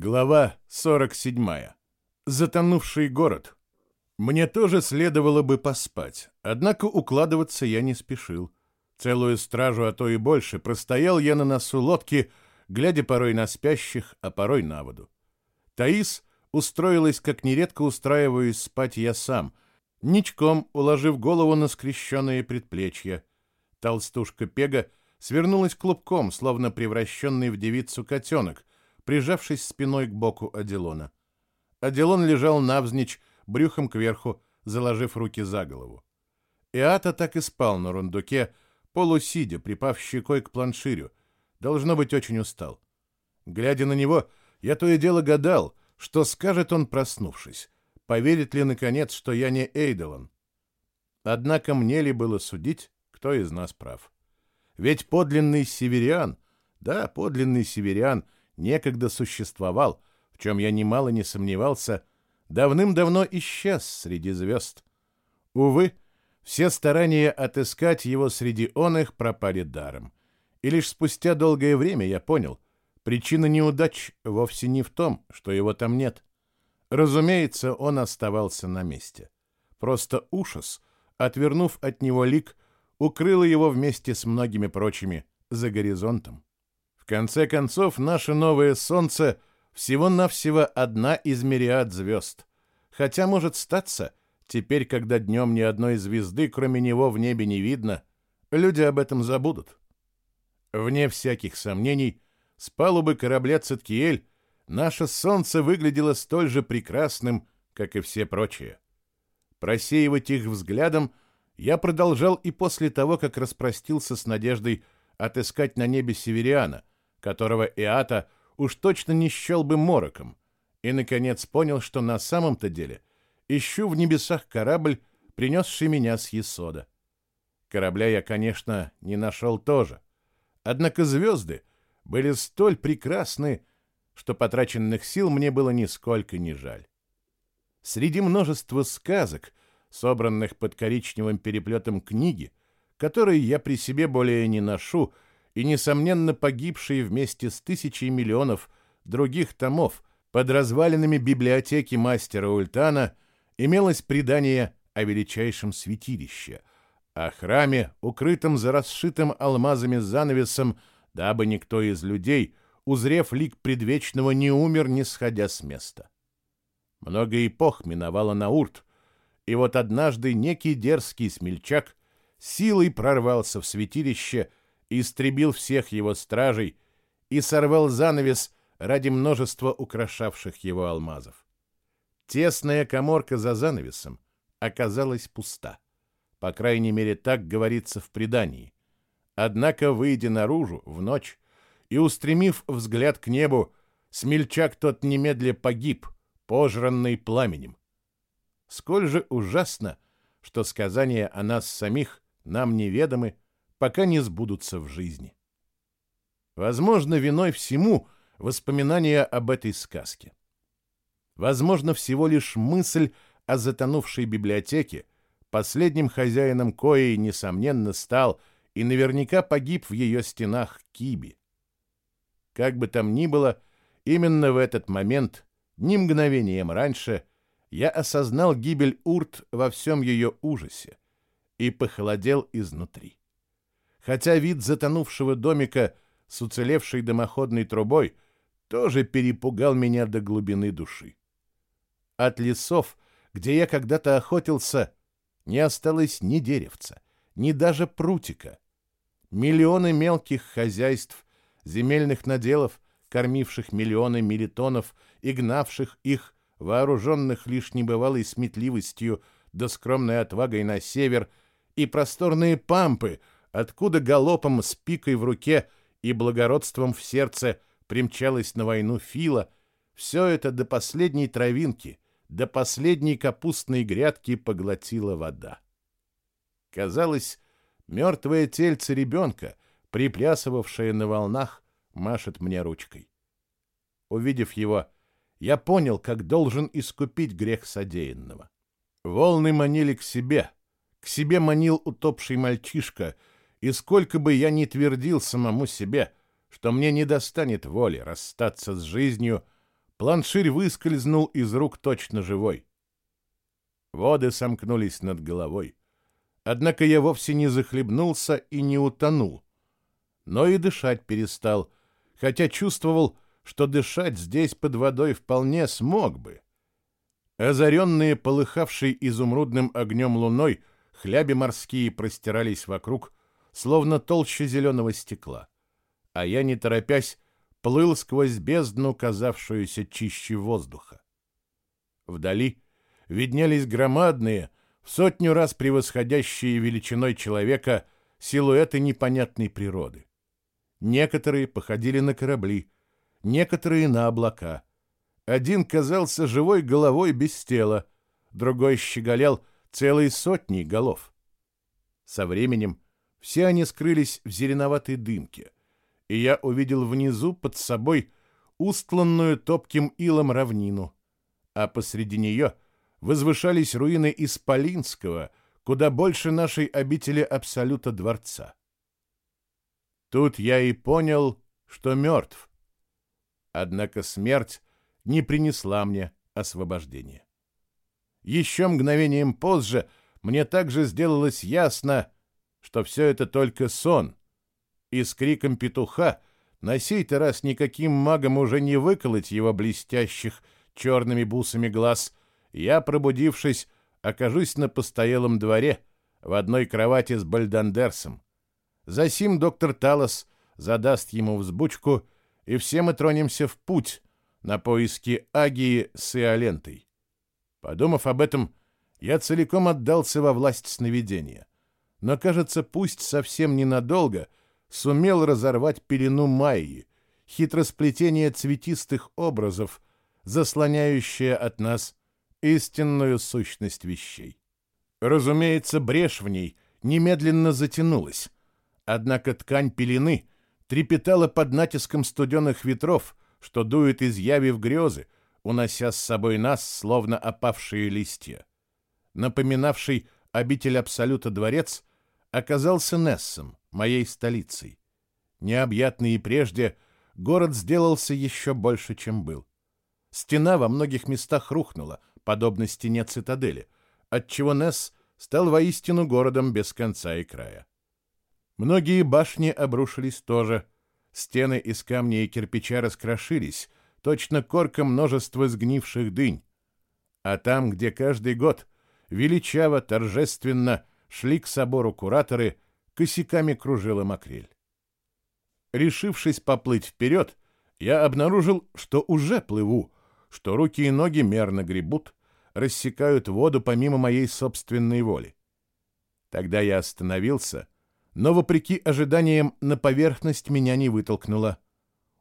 Глава 47. Затонувший город. Мне тоже следовало бы поспать, однако укладываться я не спешил. Целую стражу, а то и больше, простоял я на носу лодки, глядя порой на спящих, а порой на воду. Таис устроилась, как нередко устраиваюсь спать я сам, ничком уложив голову на скрещенные предплечья. Толстушка Пега свернулась клубком, словно превращенный в девицу котенок, прижавшись спиной к боку Аделона. Аделон лежал навзничь, брюхом кверху, заложив руки за голову. Иата так и спал на рундуке, полусидя, припав щекой к планширю. Должно быть, очень устал. Глядя на него, я то и дело гадал, что скажет он, проснувшись. Поверит ли, наконец, что я не Эйдолон? Однако мне ли было судить, кто из нас прав? Ведь подлинный северян, да, подлинный северян — некогда существовал, в чем я немало не сомневался, давным-давно исчез среди звезд. Увы, все старания отыскать его среди он их пропали даром. И лишь спустя долгое время я понял, причина неудач вовсе не в том, что его там нет. Разумеется, он оставался на месте. Просто ужас, отвернув от него лик, укрыл его вместе с многими прочими за горизонтом конце концов, наше новое Солнце всего-навсего одна из мириад звезд. Хотя, может статься, теперь, когда днем ни одной звезды, кроме него, в небе не видно, люди об этом забудут. Вне всяких сомнений, с палубы корабля Циткиэль наше Солнце выглядело столь же прекрасным, как и все прочие. Просеивать их взглядом я продолжал и после того, как распростился с надеждой отыскать на небе Севериана, которого Иата уж точно не счел бы мороком, и, наконец, понял, что на самом-то деле ищу в небесах корабль, принесший меня с Есода. Корабля я, конечно, не нашел тоже. Однако звезды были столь прекрасны, что потраченных сил мне было нисколько не жаль. Среди множества сказок, собранных под коричневым переплетом книги, которые я при себе более не ношу, и, несомненно, погибшие вместе с тысячей миллионов других томов под развалинами библиотеки мастера Ультана имелось предание о величайшем святилище, о храме, укрытом за расшитым алмазами занавесом, дабы никто из людей, узрев лик предвечного, не умер, не сходя с места. Много эпох миновало Наурт, и вот однажды некий дерзкий смельчак силой прорвался в святилище истребил всех его стражей и сорвал занавес ради множества украшавших его алмазов. Тесная коморка за занавесом оказалась пуста. По крайней мере, так говорится в предании. Однако, выйдя наружу в ночь и устремив взгляд к небу, смельчак тот немедля погиб, пожранный пламенем. Сколь же ужасно, что сказания о нас самих нам неведомы, пока не сбудутся в жизни. Возможно, виной всему воспоминания об этой сказке. Возможно, всего лишь мысль о затонувшей библиотеке, последним хозяином коей, несомненно, стал и наверняка погиб в ее стенах Киби. Как бы там ни было, именно в этот момент, ни мгновением раньше, я осознал гибель Урт во всем ее ужасе и похолодел изнутри хотя вид затонувшего домика с уцелевшей дымоходной трубой тоже перепугал меня до глубины души. От лесов, где я когда-то охотился, не осталось ни деревца, ни даже прутика. Миллионы мелких хозяйств, земельных наделов, кормивших миллионы милитонов и гнавших их, вооруженных лишь небывалой сметливостью да скромной отвагой на север, и просторные пампы — откуда галопом с пикой в руке и благородством в сердце примчалась на войну Фила, все это до последней травинки, до последней капустной грядки поглотила вода. Казалось, мертвое тельце ребенка, приплясывавшее на волнах, машет мне ручкой. Увидев его, я понял, как должен искупить грех содеянного. Волны манили к себе, к себе манил утопший мальчишка — и сколько бы я ни твердил самому себе, что мне не достанет воли расстаться с жизнью, планширь выскользнул из рук точно живой. Воды сомкнулись над головой. Однако я вовсе не захлебнулся и не утонул, но и дышать перестал, хотя чувствовал, что дышать здесь под водой вполне смог бы. Озаренные, полыхавшей изумрудным огнем луной, хляби морские простирались вокруг, словно толще зеленого стекла. А я, не торопясь, плыл сквозь бездну, казавшуюся чище воздуха. Вдали виднелись громадные, в сотню раз превосходящие величиной человека силуэты непонятной природы. Некоторые походили на корабли, некоторые на облака. Один казался живой головой без тела, другой щеголял целой сотней голов. Со временем все они скрылись в зеленоватой дымке, и я увидел внизу под собой устланную топким илом равнину, а посреди нее возвышались руины Исполинского, куда больше нашей обители Абсолюта Дворца. Тут я и понял, что мертв. Однако смерть не принесла мне освобождения. Еще мгновением позже мне также сделалось ясно, что все это только сон, и с криком петуха на сей-то раз никаким магом уже не выколоть его блестящих черными бусами глаз, я, пробудившись, окажусь на постоялом дворе в одной кровати с Бальдандерсом. Засим доктор Талос задаст ему взбучку, и все мы тронемся в путь на поиски Агии с Иолентой. Подумав об этом, я целиком отдался во власть сновидения. Но, кажется, пусть совсем ненадолго, сумел разорвать пелену Майи, хитросплетение цветистых образов, заслоняющее от нас истинную сущность вещей. Разумеется, брешь в ней немедленно затянулась, однако ткань пелены трепетала под натиском студенных ветров, что дует из яви в грезы, унося с собой нас, словно опавшие листья. Напоминавший обитель Абсолюта дворец оказался Нессом, моей столицей. Необъятный и прежде, город сделался еще больше, чем был. Стена во многих местах рухнула, подобно стене цитадели, отчего Несс стал воистину городом без конца и края. Многие башни обрушились тоже, стены из камня и кирпича раскрошились, точно корка множества сгнивших дынь. А там, где каждый год величаво, торжественно шли к собору кураторы, косяками кружила макрель. Решившись поплыть вперед, я обнаружил, что уже плыву, что руки и ноги мерно гребут, рассекают воду помимо моей собственной воли. Тогда я остановился, но, вопреки ожиданиям, на поверхность меня не вытолкнуло.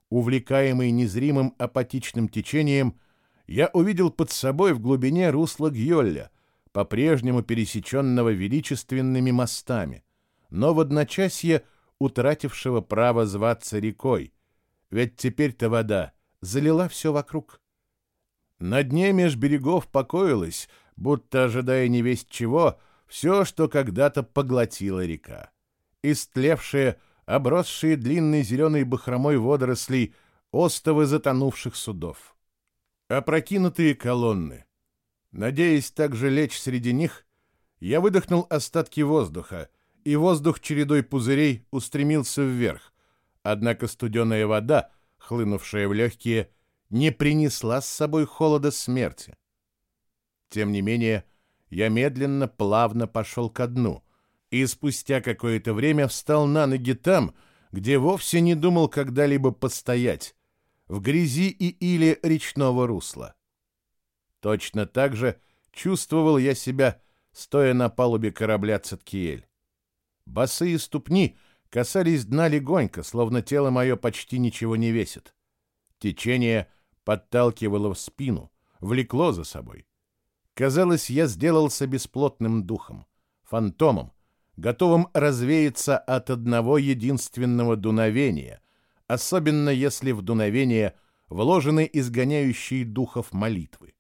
Увлекаемый незримым апатичным течением, я увидел под собой в глубине русла Гьолля, по-прежнему пересеченного величественными мостами, но в одночасье утратившего право зваться рекой, ведь теперь-то вода залила все вокруг. На дне меж берегов покоилась, будто ожидая невесть чего, все, что когда-то поглотила река. Истлевшие, обросшие длинной зеленой бахромой водорослей, остовы затонувших судов. Опрокинутые колонны. Надеясь также лечь среди них, я выдохнул остатки воздуха, и воздух чередой пузырей устремился вверх, однако студеная вода, хлынувшая в легкие, не принесла с собой холода смерти. Тем не менее, я медленно, плавно пошел ко дну, и спустя какое-то время встал на ноги там, где вовсе не думал когда-либо постоять, в грязи и иле речного русла. Точно так же чувствовал я себя, стоя на палубе корабля Цеткиэль. Босые ступни касались дна легонько, словно тело мое почти ничего не весит. Течение подталкивало в спину, влекло за собой. Казалось, я сделался бесплотным духом, фантомом, готовым развеяться от одного единственного дуновения, особенно если в дуновение вложены изгоняющие духов молитвы.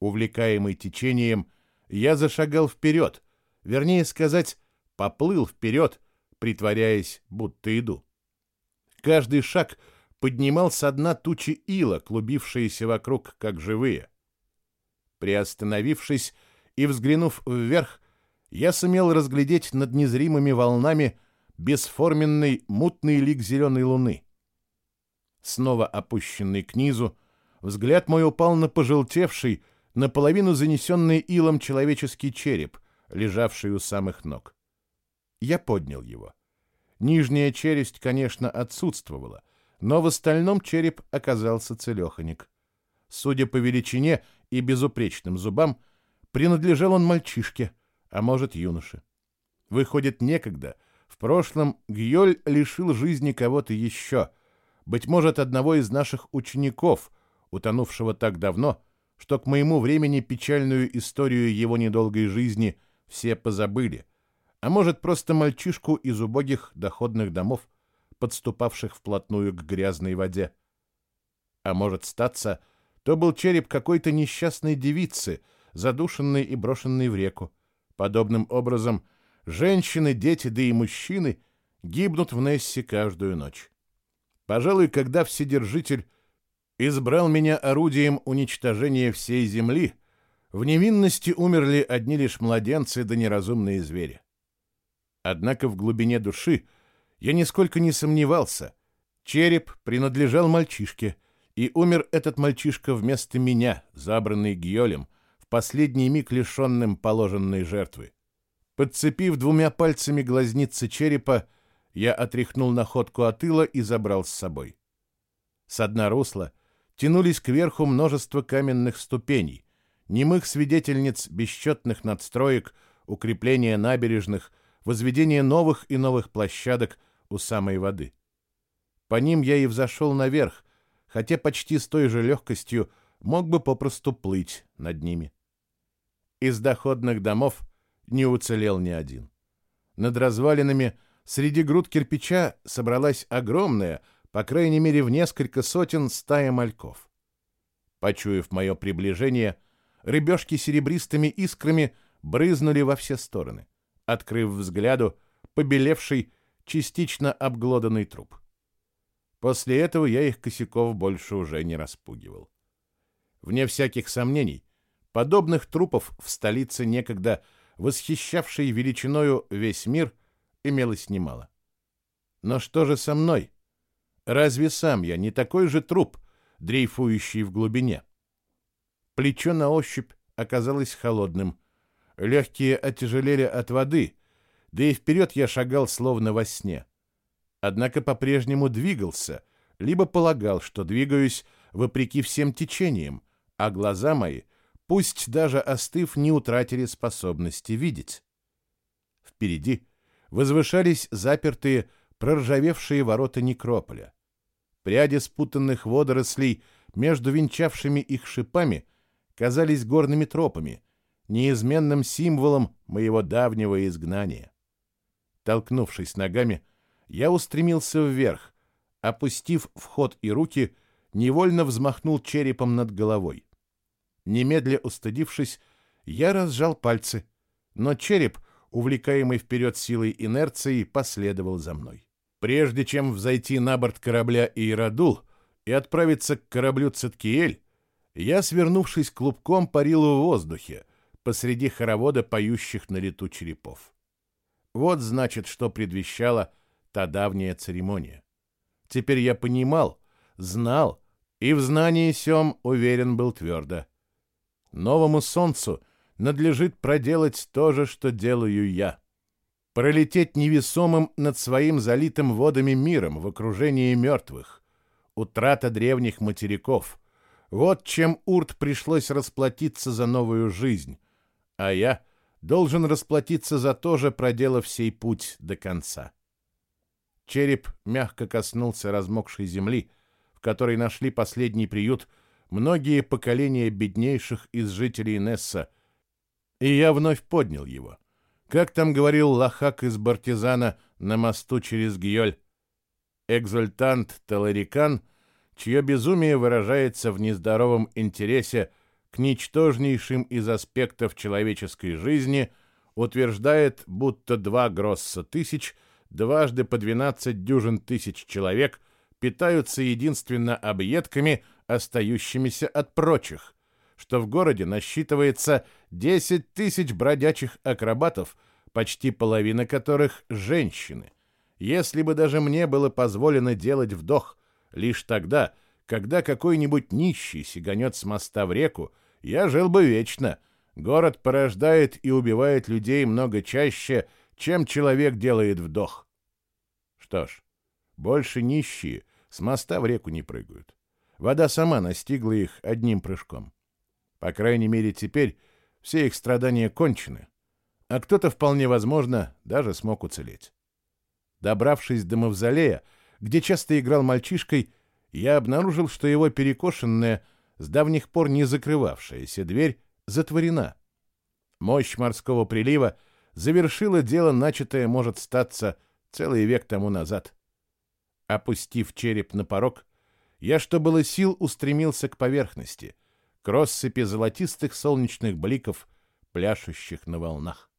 Увлекаемый течением, я зашагал вперед, вернее сказать, поплыл вперед, притворяясь, будто иду. Каждый шаг — поднимал со дна тучи ила, клубившиеся вокруг, как живые. Приостановившись и взглянув вверх, я сумел разглядеть над незримыми волнами бесформенный мутный лик зеленой луны. Снова опущенный к низу, взгляд мой упал на пожелтевший, наполовину занесенный илом человеческий череп, лежавший у самых ног. Я поднял его. Нижняя челюсть, конечно, отсутствовала, но в остальном череп оказался целеханик. Судя по величине и безупречным зубам, принадлежал он мальчишке, а может, юноше. Выходит, некогда, в прошлом, Гьоль лишил жизни кого-то еще, быть может, одного из наших учеников, утонувшего так давно, что к моему времени печальную историю его недолгой жизни все позабыли, а может, просто мальчишку из убогих доходных домов, подступавших вплотную к грязной воде. А может, статься, то был череп какой-то несчастной девицы, задушенной и брошенной в реку. Подобным образом женщины, дети, да и мужчины гибнут в Нессе каждую ночь. Пожалуй, когда Вседержитель избрал меня орудием уничтожения всей земли, в невинности умерли одни лишь младенцы да неразумные звери. Однако в глубине души я нисколько не сомневался. Череп принадлежал мальчишке, и умер этот мальчишка вместо меня, забранный Гьолем, в последний миг лишенным положенной жертвы. Подцепив двумя пальцами глазницы черепа, я отряхнул находку от ила и забрал с собой. С дна русла тянулись кверху множество каменных ступеней, немых свидетельниц бесчетных надстроек, укрепления набережных, возведения новых и новых площадок у самой воды. По ним я и взошел наверх, хотя почти с той же легкостью мог бы попросту плыть над ними. Из доходных домов не уцелел ни один. Над развалинами среди груд кирпича собралась огромная, по крайней мере в несколько сотен стая мальков. Почуяв мое приближение, рыбешки серебристыми искрами брызнули во все стороны, открыв взгляду побелевший, частично обглоданный труп. После этого я их косяков больше уже не распугивал. Вне всяких сомнений, подобных трупов в столице некогда восхищавшей величиною весь мир имелось немало. Но что же со мной? Разве сам я не такой же труп, дрейфующий в глубине? Плечо на ощупь оказалось холодным. Легкие отяжелели от воды, да и вперед я шагал словно во сне. Однако по-прежнему двигался, либо полагал, что двигаюсь вопреки всем течениям, а глаза мои, пусть даже остыв, не утратили способности видеть. Впереди возвышались запертые, проржавевшие ворота некрополя. Пряди спутанных водорослей между венчавшими их шипами казались горными тропами, неизменным символом моего давнего изгнания. Толкнувшись ногами, я устремился вверх, опустив вход и руки, невольно взмахнул черепом над головой. Немедля устыдившись, я разжал пальцы, но череп, увлекаемый вперед силой инерции, последовал за мной. Прежде чем взойти на борт корабля Иерадул и отправиться к кораблю Циткиэль, я, свернувшись клубком, парил в воздухе, посреди хоровода поющих на лету черепов. Вот, значит, что предвещала та давняя церемония. Теперь я понимал, знал, и в знании сём уверен был твердо. Новому солнцу надлежит проделать то же, что делаю я. Пролететь невесомым над своим залитым водами миром в окружении мертвых. Утрата древних материков. Вот чем Урт пришлось расплатиться за новую жизнь. А я должен расплатиться за то же, проделав сей путь до конца. Череп мягко коснулся размокшей земли, в которой нашли последний приют многие поколения беднейших из жителей Несса, и я вновь поднял его. Как там говорил Лохак из Бартизана на мосту через Гьоль, экзультант Таларикан, чье безумие выражается в нездоровом интересе к ничтожнейшим из аспектов человеческой жизни, утверждает, будто два гросса тысяч, дважды по 12 дюжин тысяч человек питаются единственно объедками, остающимися от прочих, что в городе насчитывается 10 тысяч бродячих акробатов, почти половина которых – женщины. Если бы даже мне было позволено делать вдох, лишь тогда, когда какой-нибудь нищий сиганет с моста в реку, я жил бы вечно. Город порождает и убивает людей много чаще, чем человек делает вдох. Что ж, больше нищие с моста в реку не прыгают. Вода сама настигла их одним прыжком. По крайней мере, теперь все их страдания кончены, а кто-то, вполне возможно, даже смог уцелеть. Добравшись до мавзолея, где часто играл мальчишкой, я обнаружил, что его перекошенная, с давних пор не закрывавшаяся дверь затворена. Мощь морского прилива завершила дело, начатое, может статься, целый век тому назад. Опустив череп на порог, я, что было сил, устремился к поверхности, к россыпи золотистых солнечных бликов, пляшущих на волнах.